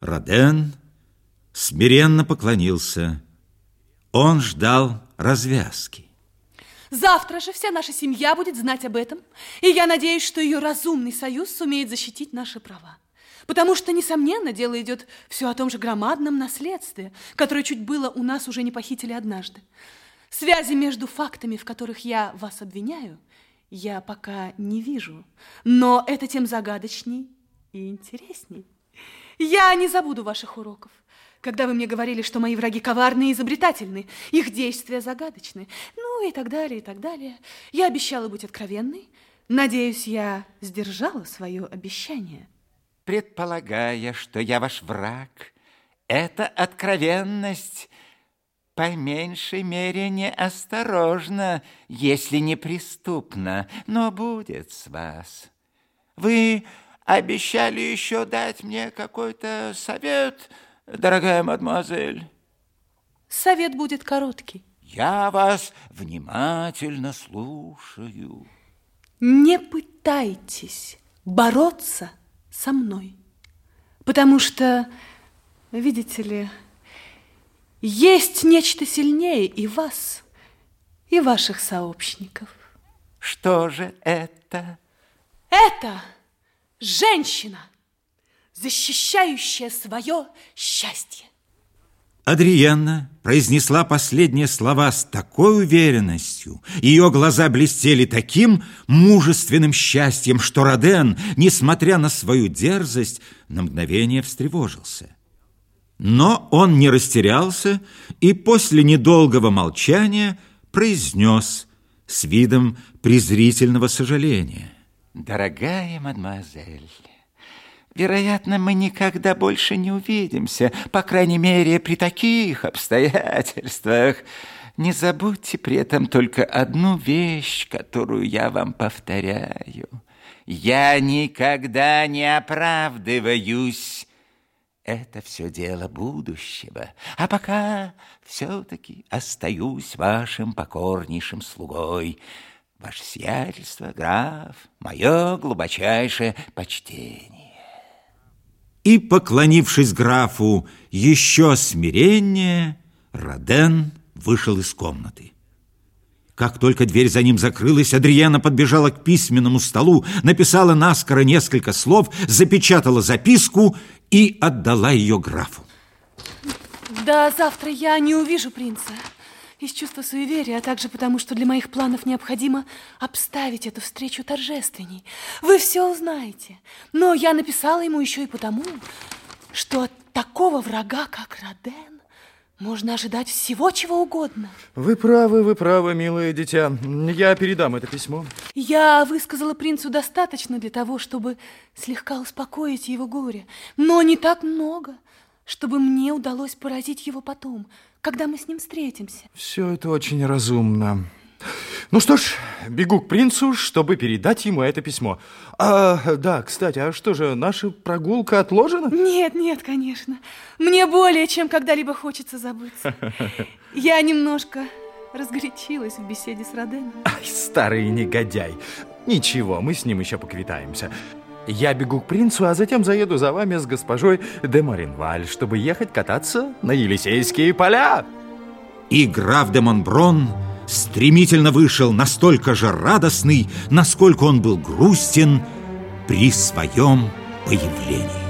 Роден смиренно поклонился. Он ждал развязки. Завтра же вся наша семья будет знать об этом, и я надеюсь, что ее разумный союз сумеет защитить наши права. Потому что, несомненно, дело идет все о том же громадном наследстве, которое чуть было у нас уже не похитили однажды. Связи между фактами, в которых я вас обвиняю, я пока не вижу, но это тем загадочней и интересней. Я не забуду ваших уроков когда вы мне говорили, что мои враги коварны и изобретательны, их действия загадочны, ну и так далее, и так далее. Я обещала быть откровенной. Надеюсь, я сдержала свое обещание. Предполагая, что я ваш враг, эта откровенность по меньшей мере неосторожна, если не преступна, но будет с вас. Вы обещали еще дать мне какой-то совет, дорогая мадемуазель? Совет будет короткий. Я вас внимательно слушаю. Не пытайтесь бороться со мной, потому что, видите ли, есть нечто сильнее и вас, и ваших сообщников. Что же это? Это женщина защищающая свое счастье. Адриенна произнесла последние слова с такой уверенностью, ее глаза блестели таким мужественным счастьем, что Роден, несмотря на свою дерзость, на мгновение встревожился. Но он не растерялся и после недолгого молчания произнес с видом презрительного сожаления. «Дорогая мадемуазель, Вероятно, мы никогда больше не увидимся, по крайней мере, при таких обстоятельствах. Не забудьте при этом только одну вещь, которую я вам повторяю. Я никогда не оправдываюсь. Это все дело будущего. А пока все-таки остаюсь вашим покорнейшим слугой. Ваше сиятельство, граф, мое глубочайшее почтение и, поклонившись графу еще смиреннее, Роден вышел из комнаты. Как только дверь за ним закрылась, Адриана подбежала к письменному столу, написала наскоро несколько слов, запечатала записку и отдала ее графу. Да, завтра я не увижу принца из чувства суеверия, а также потому, что для моих планов необходимо обставить эту встречу торжественней. Вы все узнаете. Но я написала ему еще и потому, что от такого врага, как Роден, можно ожидать всего, чего угодно. Вы правы, вы правы, милое дитя. Я передам это письмо. Я высказала принцу достаточно для того, чтобы слегка успокоить его горе, но не так много, чтобы мне удалось поразить его потом – когда мы с ним встретимся. Все это очень разумно. Ну что ж, бегу к принцу, чтобы передать ему это письмо. А, да, кстати, а что же, наша прогулка отложена? Нет, нет, конечно. Мне более чем когда-либо хочется забыться. Я немножко разгорячилась в беседе с Роденом. Ай, старый негодяй. Ничего, мы с ним еще поквитаемся. Я бегу к принцу, а затем заеду за вами с госпожой де Маринваль, чтобы ехать кататься на Елисейские поля. И граф де Монброн стремительно вышел настолько же радостный, насколько он был грустен при своем появлении.